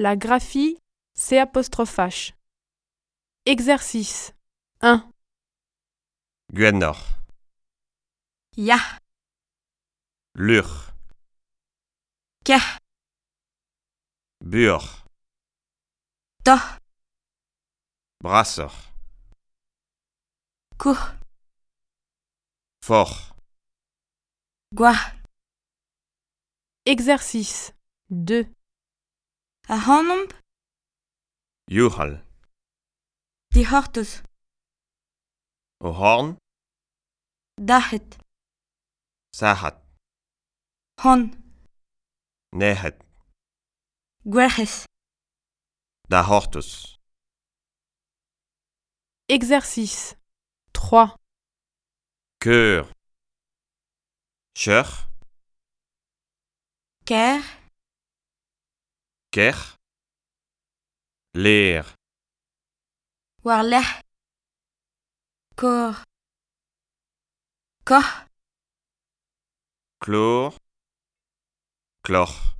La graphie C apostrophe Exercice. 1. Gwenor, Ja, Lur, Keh, Bur, Toh, Brasser, Kuh, Fort, Gwa. Exercice. 2. a c'hanomp Juchal. Di c'hortoz. O c'horn Dahet. Sahat. Hon. Nehet. Gwerc'hez. Da c'hortoz. Exercice 3. Cœur Cher Ker. Ker, Ler, warleh, kor, koh, Klor, Klor,